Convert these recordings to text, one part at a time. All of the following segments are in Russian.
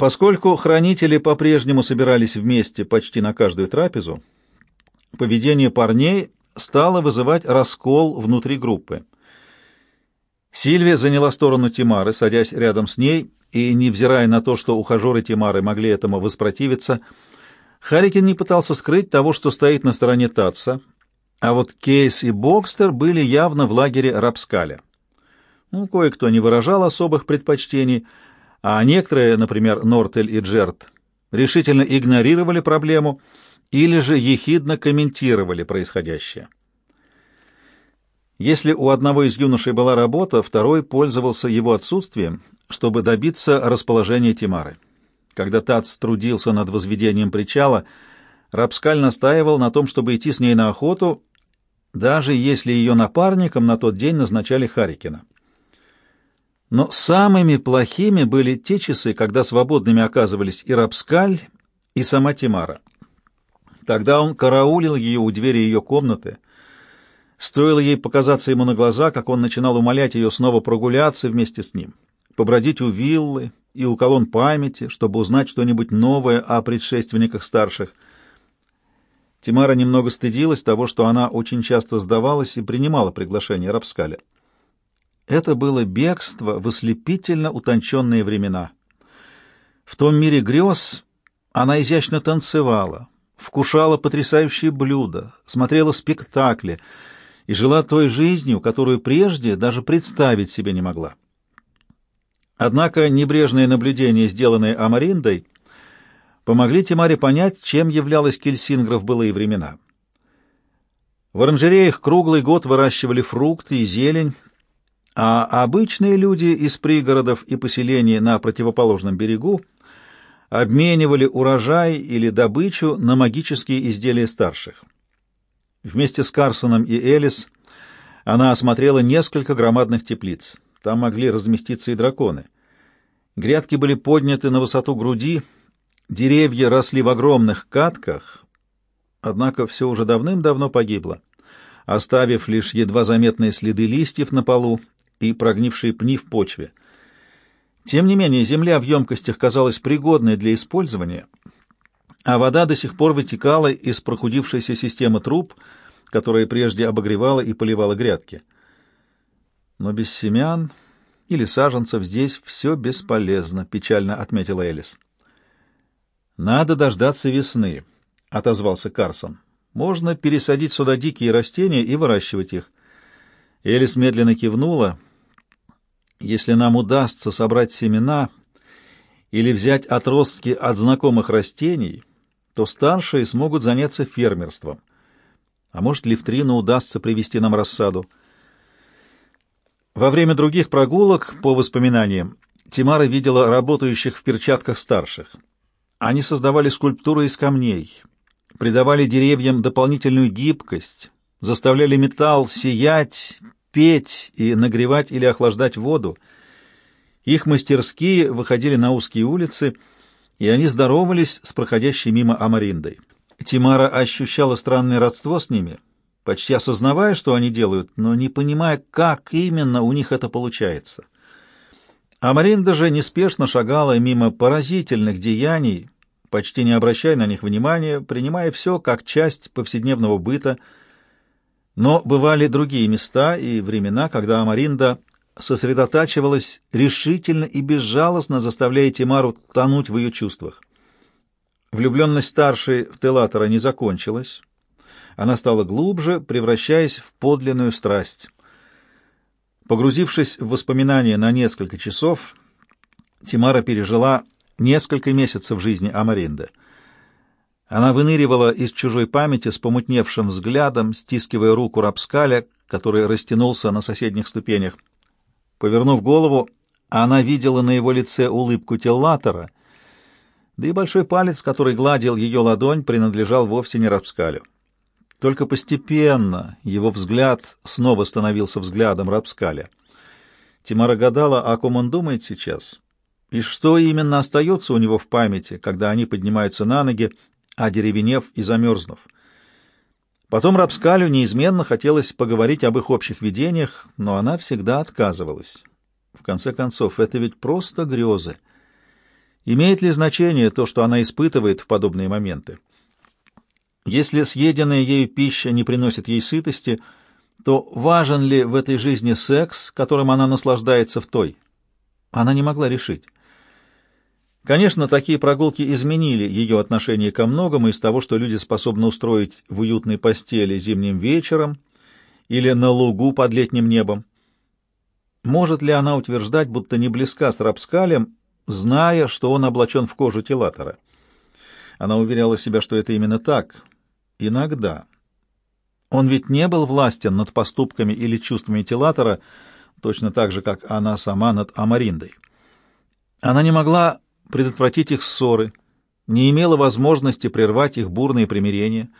Поскольку хранители по-прежнему собирались вместе почти на каждую трапезу, поведение парней стало вызывать раскол внутри группы. Сильвия заняла сторону Тимары, садясь рядом с ней, и, невзирая на то, что ухажеры Тимары могли этому воспротивиться, Харрикин не пытался скрыть того, что стоит на стороне Татса, а вот Кейс и Бокстер были явно в лагере Рапскаля. Ну, кое-кто не выражал особых предпочтений, а некоторые, например, Нортель и Джерт, решительно игнорировали проблему или же ехидно комментировали происходящее. Если у одного из юношей была работа, второй пользовался его отсутствием, чтобы добиться расположения Тимары. Когда Тац трудился над возведением причала, Рапскаль настаивал на том, чтобы идти с ней на охоту, даже если ее напарником на тот день назначали Харикина. Но самыми плохими были те часы, когда свободными оказывались и Рапскаль, и сама Тимара. Тогда он караулил ее у двери ее комнаты. Стоило ей показаться ему на глаза, как он начинал умолять ее снова прогуляться вместе с ним, побродить у виллы и у колонн памяти, чтобы узнать что-нибудь новое о предшественниках старших. Тимара немного стыдилась того, что она очень часто сдавалась и принимала приглашение Рапскаля. Это было бегство в ослепительно утонченные времена. В том мире грез она изящно танцевала, вкушала потрясающие блюда, смотрела спектакли и жила той жизнью, которую прежде даже представить себе не могла. Однако небрежные наблюдения, сделанные Амариндой, помогли Тимаре понять, чем являлась Кельсингра в былые времена. В оранжереях круглый год выращивали фрукты и зелень, а обычные люди из пригородов и поселений на противоположном берегу обменивали урожай или добычу на магические изделия старших. Вместе с Карсоном и Элис она осмотрела несколько громадных теплиц. Там могли разместиться и драконы. Грядки были подняты на высоту груди, деревья росли в огромных катках, однако все уже давным-давно погибло, оставив лишь едва заметные следы листьев на полу и прогнившие пни в почве. Тем не менее, земля в емкостях казалась пригодной для использования, а вода до сих пор вытекала из прохудившейся системы труб, которая прежде обогревала и поливала грядки. Но без семян или саженцев здесь все бесполезно, печально отметила Элис. Надо дождаться весны, отозвался Карсон. Можно пересадить сюда дикие растения и выращивать их. Элис медленно кивнула. Если нам удастся собрать семена или взять отростки от знакомых растений, то старшие смогут заняться фермерством. А может, Левтрину удастся привести нам рассаду. Во время других прогулок, по воспоминаниям, Тимара видела работающих в перчатках старших. Они создавали скульптуры из камней, придавали деревьям дополнительную гибкость, заставляли металл сиять, петь и нагревать или охлаждать воду. Их мастерские выходили на узкие улицы, и они здоровались с проходящей мимо Амариндой. Тимара ощущала странное родство с ними, почти осознавая, что они делают, но не понимая, как именно у них это получается. Амаринда же неспешно шагала мимо поразительных деяний, почти не обращая на них внимания, принимая все как часть повседневного быта – но бывали другие места и времена, когда Амаринда сосредотачивалась решительно и безжалостно, заставляя Тимару тонуть в ее чувствах. Влюбленность старшей в Телатора не закончилась. Она стала глубже, превращаясь в подлинную страсть. Погрузившись в воспоминания на несколько часов, Тимара пережила несколько месяцев жизни Амаринды — она выныривала из чужой памяти с помутневшим взглядом, стискивая руку Рапскаля, который растянулся на соседних ступенях. Повернув голову, она видела на его лице улыбку Теллатора, да и большой палец, который гладил ее ладонь, принадлежал вовсе не Рапскалю. Только постепенно его взгляд снова становился взглядом Рапскаля. Тимара гадала, о ком он думает сейчас, и что именно остается у него в памяти, когда они поднимаются на ноги, одеревенев и замерзнув. Потом Рапскалю неизменно хотелось поговорить об их общих видениях, но она всегда отказывалась. В конце концов, это ведь просто грезы. Имеет ли значение то, что она испытывает в подобные моменты? Если съеденная ею пища не приносит ей сытости, то важен ли в этой жизни секс, которым она наслаждается в той? Она не могла решить. Конечно, такие прогулки изменили ее отношение ко многому из того, что люди способны устроить в уютной постели зимним вечером или на лугу под летним небом. Может ли она утверждать, будто не близка с Рапскалем, зная, что он облачен в кожу Телатора? Она уверяла себя, что это именно так. Иногда. Он ведь не был властен над поступками или чувствами Телатора, точно так же, как она сама над Амариндой. Она не могла предотвратить их ссоры, не имела возможности прервать их бурные примирения.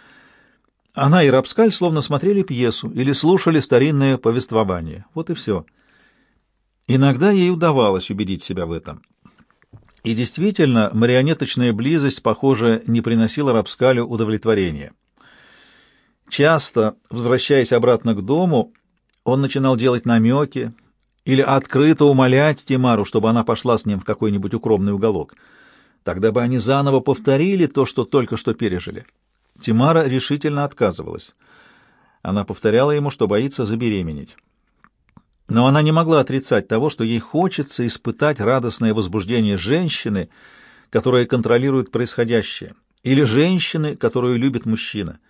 Она и Рапскаль словно смотрели пьесу или слушали старинное повествование. Вот и все. Иногда ей удавалось убедить себя в этом. И действительно, марионеточная близость, похоже, не приносила Рапскалю удовлетворения. Часто, возвращаясь обратно к дому, он начинал делать намеки, или открыто умолять Тимару, чтобы она пошла с ним в какой-нибудь укромный уголок. Тогда бы они заново повторили то, что только что пережили. Тимара решительно отказывалась. Она повторяла ему, что боится забеременеть. Но она не могла отрицать того, что ей хочется испытать радостное возбуждение женщины, которая контролирует происходящее, или женщины, которую любит мужчина —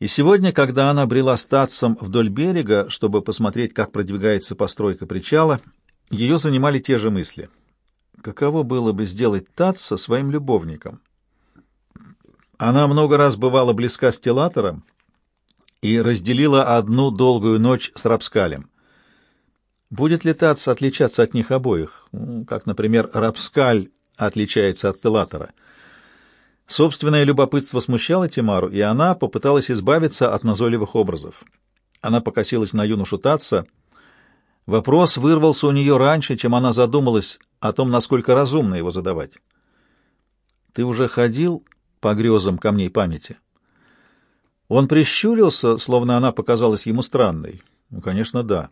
и сегодня, когда она брела с Татсом вдоль берега, чтобы посмотреть, как продвигается постройка причала, ее занимали те же мысли. Каково было бы сделать Татса своим любовником? Она много раз бывала близка с Телатором и разделила одну долгую ночь с Рапскалем. Будет ли Татс отличаться от них обоих, как, например, Рапскаль отличается от Телатора? Собственное любопытство смущало Тимару, и она попыталась избавиться от назойливых образов. Она покосилась на юношу Татца. Вопрос вырвался у нее раньше, чем она задумалась о том, насколько разумно его задавать. «Ты уже ходил по грезам камней памяти?» Он прищурился, словно она показалась ему странной. Ну, конечно, да.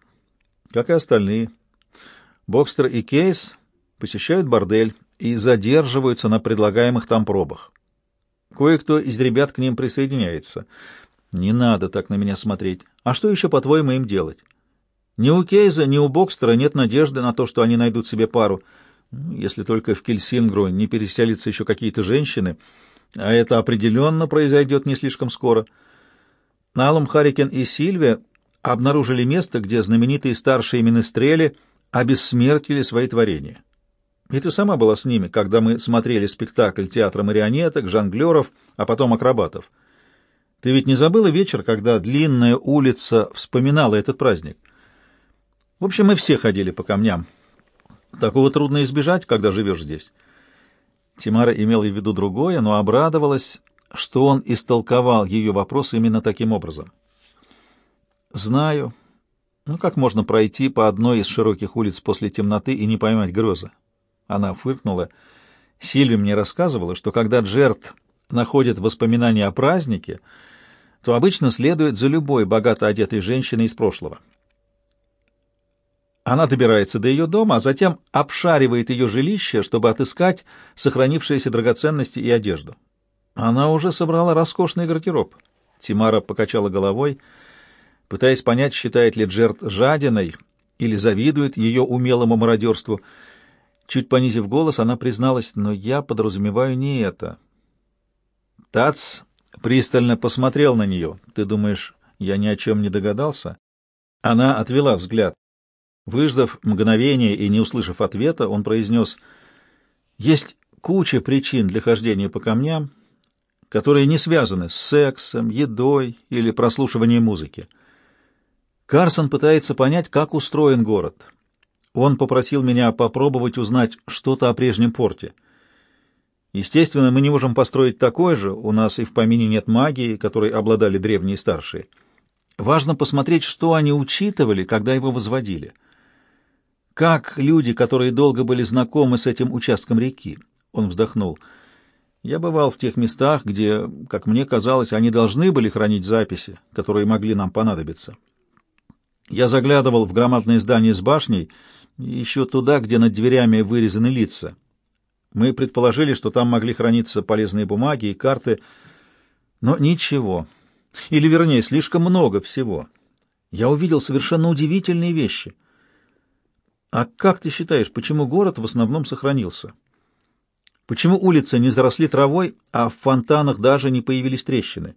Как и остальные. Бокстер и Кейс посещают бордель и задерживаются на предлагаемых там пробах. Кое-кто из ребят к ним присоединяется. Не надо так на меня смотреть. А что еще, по-твоему, им делать? Ни у Кейза, ни у Бокстера нет надежды на то, что они найдут себе пару, если только в Кельсингру не переселятся еще какие-то женщины, а это определенно произойдет не слишком скоро. Налом Харикен и Сильвия обнаружили место, где знаменитые старшие министрели обессмертили свои творения. И ты сама была с ними, когда мы смотрели спектакль театра марионеток, жонглеров, а потом акробатов. Ты ведь не забыла вечер, когда длинная улица вспоминала этот праздник? В общем, мы все ходили по камням. Такого трудно избежать, когда живешь здесь. Тимара имела в виду другое, но обрадовалась, что он истолковал ее вопрос именно таким образом. «Знаю. Ну, как можно пройти по одной из широких улиц после темноты и не поймать грезы? Она фыркнула. Сильви мне рассказывала, что когда Джерт находит воспоминания о празднике, то обычно следует за любой богато одетой женщиной из прошлого. Она добирается до ее дома, а затем обшаривает ее жилище, чтобы отыскать сохранившиеся драгоценности и одежду. Она уже собрала роскошный гардероб. Тимара покачала головой, пытаясь понять, считает ли Джерт жадиной или завидует ее умелому мародерству — Чуть понизив голос, она призналась, но я подразумеваю не это. Тац пристально посмотрел на нее. Ты думаешь, я ни о чем не догадался? Она отвела взгляд. Выждав мгновение и не услышав ответа, он произнес, «Есть куча причин для хождения по камням, которые не связаны с сексом, едой или прослушиванием музыки. Карсон пытается понять, как устроен город, он попросил меня попробовать узнать что-то о прежнем порте. Естественно, мы не можем построить такой же, у нас и в помине нет магии, которой обладали древние старшие. Важно посмотреть, что они учитывали, когда его возводили. Как люди, которые долго были знакомы с этим участком реки? Он вздохнул. Я бывал в тех местах, где, как мне казалось, они должны были хранить записи, которые могли нам понадобиться. Я заглядывал в громадное здание с башней, еще туда, где над дверями вырезаны лица. Мы предположили, что там могли храниться полезные бумаги и карты, но ничего. Или, вернее, слишком много всего. Я увидел совершенно удивительные вещи. А как ты считаешь, почему город в основном сохранился? Почему улицы не заросли травой, а в фонтанах даже не появились трещины?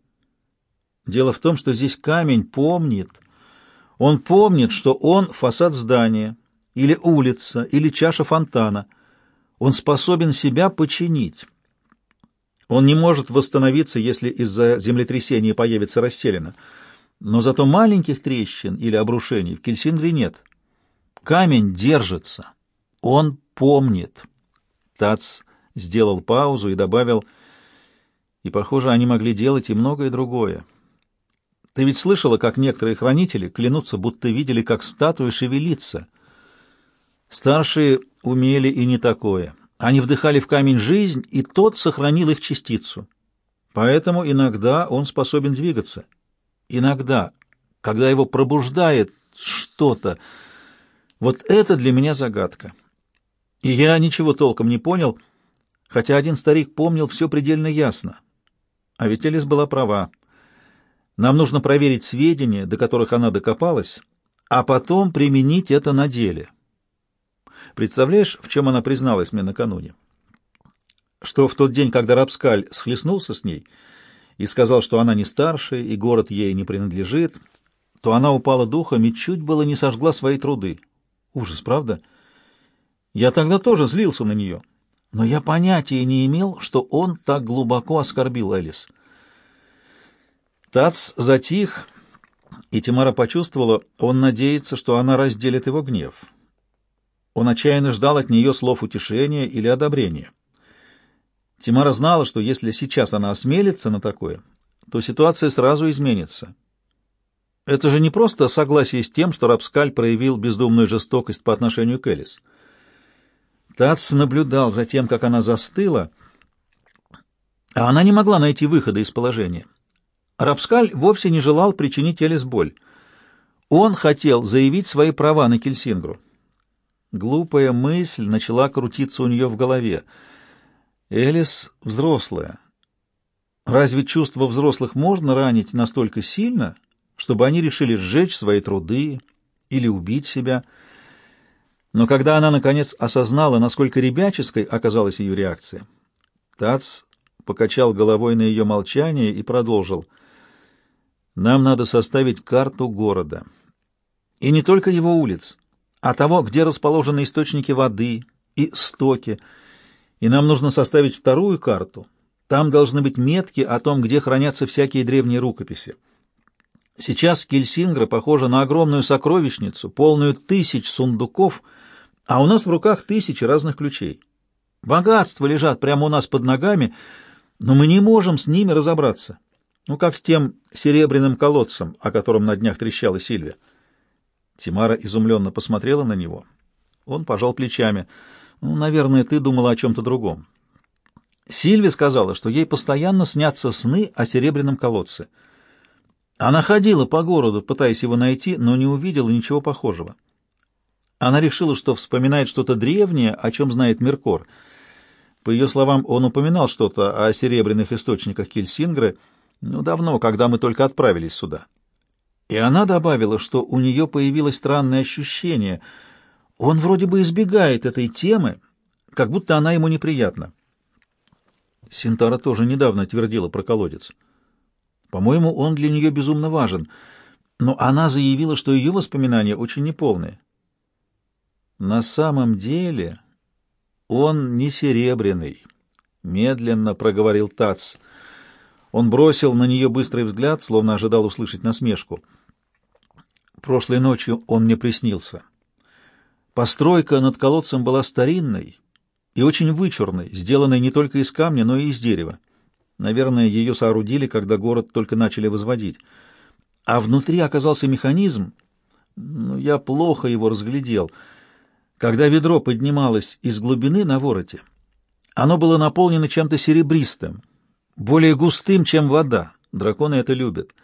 Дело в том, что здесь камень помнит. Он помнит, что он фасад здания, или улица, или чаша фонтана. Он способен себя починить. Он не может восстановиться, если из-за землетрясения появится расселена. Но зато маленьких трещин или обрушений в Кельсингре нет. Камень держится. Он помнит. Тац сделал паузу и добавил, и, похоже, они могли делать и многое другое. Ты ведь слышала, как некоторые хранители клянутся, будто видели, как статуя шевелится. Старшие умели и не такое. Они вдыхали в камень жизнь, и тот сохранил их частицу. Поэтому иногда он способен двигаться. Иногда, когда его пробуждает что-то. Вот это для меня загадка. И я ничего толком не понял, хотя один старик помнил все предельно ясно. А ведь Элис была права. Нам нужно проверить сведения, до которых она докопалась, а потом применить это на деле. Представляешь, в чем она призналась мне накануне? Что в тот день, когда Рапскаль схлестнулся с ней и сказал, что она не старше и город ей не принадлежит, то она упала духом и чуть было не сожгла свои труды. Ужас, правда? Я тогда тоже злился на нее, но я понятия не имел, что он так глубоко оскорбил Элис. Тац затих, и Тимара почувствовала, он надеется, что она разделит его гнев. Он отчаянно ждал от нее слов утешения или одобрения. Тимара знала, что если сейчас она осмелится на такое, то ситуация сразу изменится. Это же не просто согласие с тем, что Рапскаль проявил бездумную жестокость по отношению к Элис. Тац наблюдал за тем, как она застыла, а она не могла найти выхода из положения. Рапскаль вовсе не желал причинить Элис боль. Он хотел заявить свои права на Кельсингру. Глупая мысль начала крутиться у нее в голове. Элис взрослая. Разве чувства взрослых можно ранить настолько сильно, чтобы они решили сжечь свои труды или убить себя? Но когда она, наконец, осознала, насколько ребяческой оказалась ее реакция, Тац покачал головой на ее молчание и продолжил. «Нам надо составить карту города. И не только его улиц а того, где расположены источники воды и стоки. И нам нужно составить вторую карту. Там должны быть метки о том, где хранятся всякие древние рукописи. Сейчас Кельсингра похожа на огромную сокровищницу, полную тысяч сундуков, а у нас в руках тысячи разных ключей. Богатства лежат прямо у нас под ногами, но мы не можем с ними разобраться. Ну, как с тем серебряным колодцем, о котором на днях трещала Сильвия. Тимара изумленно посмотрела на него. Он пожал плечами. «Ну, наверное, ты думала о чем-то другом». Сильви сказала, что ей постоянно снятся сны о серебряном колодце. Она ходила по городу, пытаясь его найти, но не увидела ничего похожего. Она решила, что вспоминает что-то древнее, о чем знает Меркор. По ее словам, он упоминал что-то о серебряных источниках Кельсингры, ну, давно, когда мы только отправились сюда. И она добавила, что у нее появилось странное ощущение. Он вроде бы избегает этой темы, как будто она ему неприятна. Синтара тоже недавно твердила про колодец. По-моему, он для нее безумно важен, но она заявила, что ее воспоминания очень неполные. На самом деле он не серебряный, медленно проговорил Тац. Он бросил на нее быстрый взгляд, словно ожидал услышать насмешку — Прошлой ночью он мне приснился. Постройка над колодцем была старинной и очень вычурной, сделанной не только из камня, но и из дерева. Наверное, ее соорудили, когда город только начали возводить. А внутри оказался механизм, но я плохо его разглядел. Когда ведро поднималось из глубины на вороте, оно было наполнено чем-то серебристым, более густым, чем вода. Драконы это любят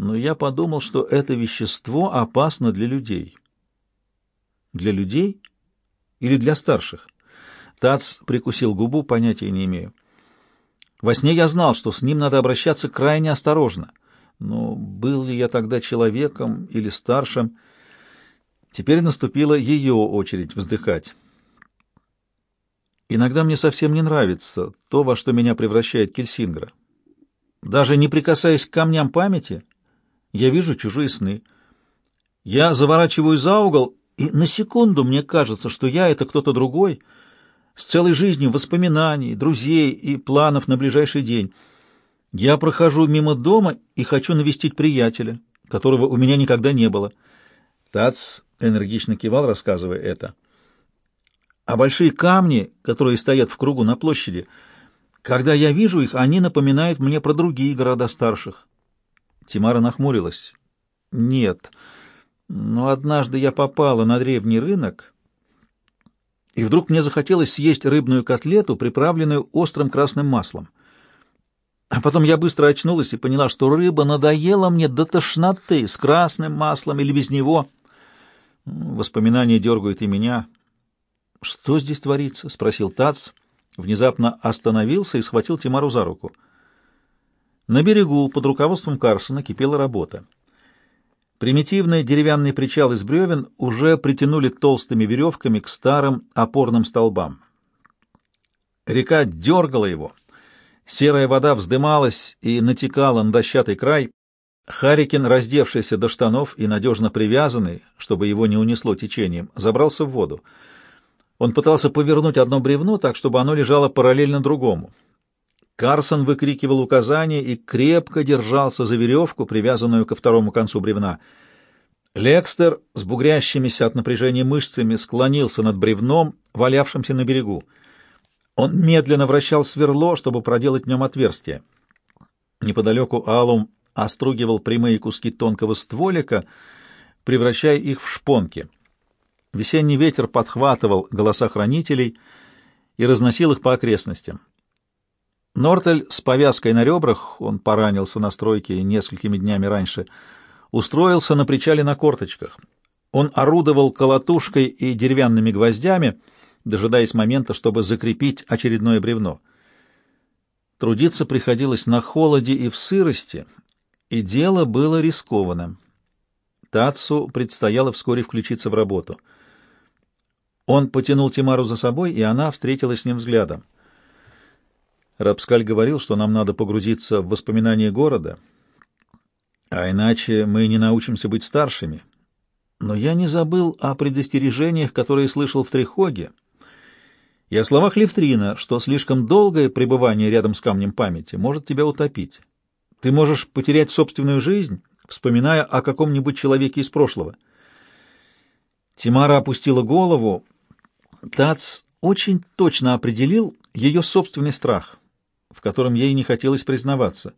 но я подумал, что это вещество опасно для людей. Для людей или для старших? Тац прикусил губу, понятия не имею. Во сне я знал, что с ним надо обращаться крайне осторожно. Но был ли я тогда человеком или старшим? Теперь наступила ее очередь вздыхать. Иногда мне совсем не нравится то, во что меня превращает Кельсингра. Даже не прикасаясь к камням памяти, я вижу чужие сны. Я заворачиваю за угол, и на секунду мне кажется, что я — это кто-то другой, с целой жизнью воспоминаний, друзей и планов на ближайший день. Я прохожу мимо дома и хочу навестить приятеля, которого у меня никогда не было. Тац энергично кивал, рассказывая это. А большие камни, которые стоят в кругу на площади, когда я вижу их, они напоминают мне про другие города старших. Тимара нахмурилась. Нет, но однажды я попала на древний рынок, и вдруг мне захотелось съесть рыбную котлету, приправленную острым красным маслом. А потом я быстро очнулась и поняла, что рыба надоела мне до тошноты, с красным маслом или без него. Воспоминания дергают и меня. «Что здесь творится?» — спросил Тац. Внезапно остановился и схватил Тимару за руку. На берегу под руководством Карсона кипела работа. Примитивный деревянный причал из бревен уже притянули толстыми веревками к старым опорным столбам. Река дергала его — Серая вода вздымалась и натекала на дощатый край. Харикин, раздевшийся до штанов и надежно привязанный, чтобы его не унесло течением, забрался в воду. Он пытался повернуть одно бревно так, чтобы оно лежало параллельно другому. Карсон выкрикивал указания и крепко держался за веревку, привязанную ко второму концу бревна. Лекстер с бугрящимися от напряжения мышцами склонился над бревном, валявшимся на берегу. Он медленно вращал сверло, чтобы проделать в нем отверстие. Неподалеку Алум остругивал прямые куски тонкого стволика, превращая их в шпонки. Весенний ветер подхватывал голоса хранителей и разносил их по окрестностям. Нортель с повязкой на ребрах, он поранился на стройке несколькими днями раньше, устроился на причале на корточках. Он орудовал колотушкой и деревянными гвоздями, дожидаясь момента, чтобы закрепить очередное бревно. Трудиться приходилось на холоде и в сырости, и дело было рискованным. Тацу предстояло вскоре включиться в работу. Он потянул Тимару за собой, и она встретилась с ним взглядом. Рабскаль говорил, что нам надо погрузиться в воспоминания города, а иначе мы не научимся быть старшими. Но я не забыл о предостережениях, которые слышал в Трихоге, и о словах Левтрина, что слишком долгое пребывание рядом с камнем памяти может тебя утопить. Ты можешь потерять собственную жизнь, вспоминая о каком-нибудь человеке из прошлого. Тимара опустила голову. Тац очень точно определил ее собственный страх, в котором ей не хотелось признаваться.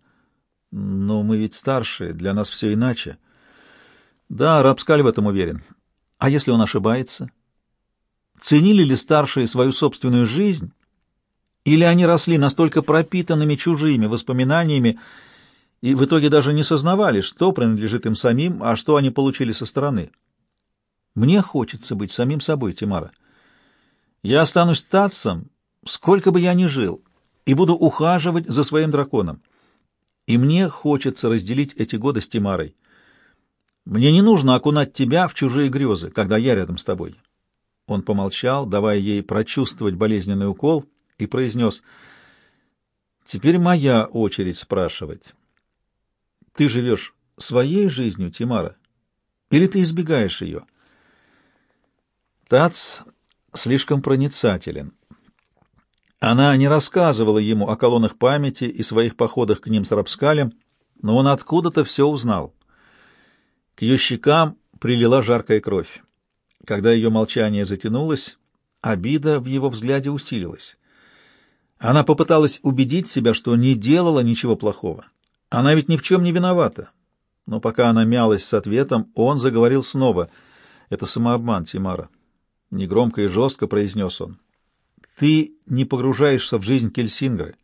Но мы ведь старшие, для нас все иначе. Да, Рабскаль в этом уверен. А если он ошибается? — Ценили ли старшие свою собственную жизнь, или они росли настолько пропитанными чужими воспоминаниями и в итоге даже не сознавали, что принадлежит им самим, а что они получили со стороны? Мне хочется быть самим собой, Тимара. Я останусь тацем, сколько бы я ни жил, и буду ухаживать за своим драконом. И мне хочется разделить эти годы с Тимарой. Мне не нужно окунать тебя в чужие грезы, когда я рядом с тобой. Он помолчал, давая ей прочувствовать болезненный укол, и произнес, «Теперь моя очередь спрашивать. Ты живешь своей жизнью, Тимара, или ты избегаешь ее?» Тац слишком проницателен. Она не рассказывала ему о колоннах памяти и своих походах к ним с Рапскалем, но он откуда-то все узнал. К ее щекам прилила жаркая кровь. Когда ее молчание затянулось, обида в его взгляде усилилась. Она попыталась убедить себя, что не делала ничего плохого. Она ведь ни в чем не виновата. Но пока она мялась с ответом, он заговорил снова. «Это самообман, Тимара», — негромко и жестко произнес он. «Ты не погружаешься в жизнь Кельсингры.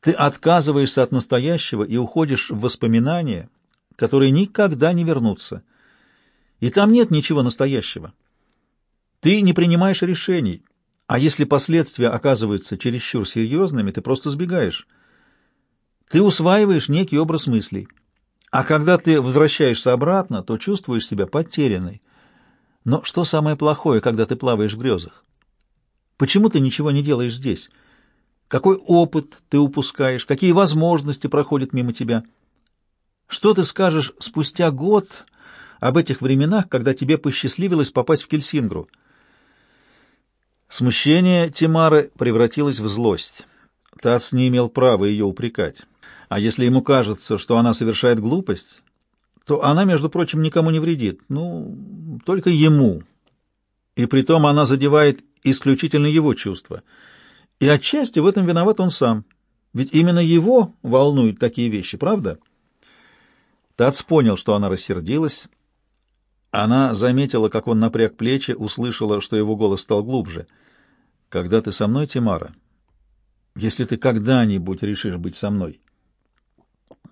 Ты отказываешься от настоящего и уходишь в воспоминания, которые никогда не вернутся и там нет ничего настоящего. Ты не принимаешь решений, А если последствия оказываются чересчур серьезными, ты просто сбегаешь. Ты усваиваешь некий образ мыслей. А когда ты возвращаешься обратно, то чувствуешь себя потерянной. Но что самое плохое, когда ты плаваешь в грезах? Почему ты ничего не делаешь здесь? Какой опыт ты упускаешь? Какие возможности проходят мимо тебя? Что ты скажешь спустя год об этих временах, когда тебе посчастливилось попасть в Кельсингру? Смущение Тимары превратилось в злость. Тац не имел права ее упрекать. А если ему кажется, что она совершает глупость, то она, между прочим, никому не вредит. Ну, только ему. И притом она задевает исключительно его чувства. И отчасти в этом виноват он сам. Ведь именно его волнуют такие вещи, правда? Тац понял, что она рассердилась. Она заметила, как он напряг плечи, услышала, что его голос стал глубже. «Когда ты со мной, Тимара? Если ты когда-нибудь решишь быть со мной,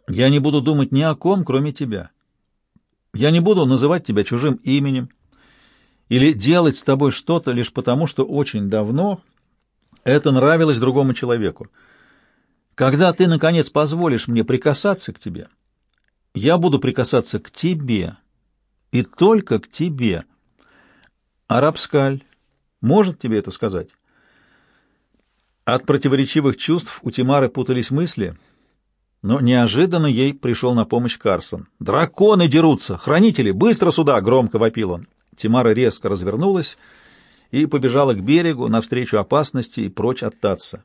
я не буду думать ни о ком, кроме тебя. Я не буду называть тебя чужим именем или делать с тобой что-то лишь потому, что очень давно это нравилось другому человеку. Когда ты, наконец, позволишь мне прикасаться к тебе, я буду прикасаться к тебе и только к тебе. Арабскаль может тебе это сказать? От противоречивых чувств у Тимары путались мысли — но неожиданно ей пришел на помощь Карсон. «Драконы дерутся! Хранители, быстро сюда!» — громко вопил он. Тимара резко развернулась и побежала к берегу навстречу опасности и прочь от Татца.